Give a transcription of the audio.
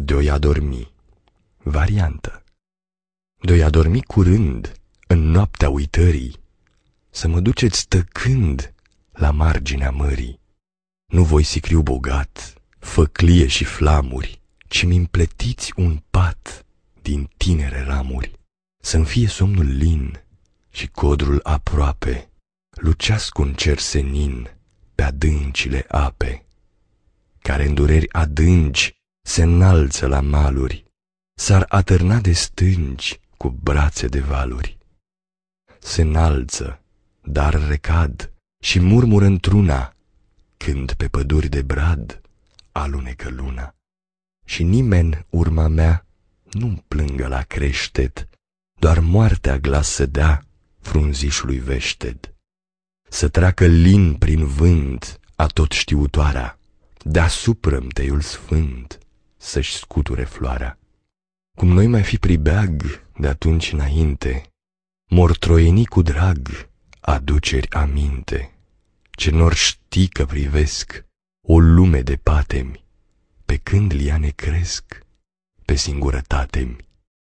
de-o adormi. Variantă De-o adormi curând, în noaptea uitării, Să mă duceți stăcând la marginea mării. Nu voi sicriu bogat, făclie și flamuri, Ci mi împletiți un pat din tinere ramuri, Să-mi fie somnul lin și codrul aproape, Lucească un cer senin pe adâncile ape, Care în dureri adânci se înalță la maluri, S-ar atârna de stângi cu brațe de valuri. Se înalță, dar recad și murmură într-una, Când pe păduri de brad alunecă luna. Și nimeni urma mea nu plângă la creștet, Doar moartea glas să dea frunzișului veșted. Să treacă lin prin vânt a tot știutoarea, Deasupra teiul sfânt să-și scuture floarea. Cum noi mai fi pribeag de atunci înainte, Mortroieni cu drag aduceri aminte, Ce nor ști că privesc o lume de patemi, Pe când liane cresc pe singurătate-mi.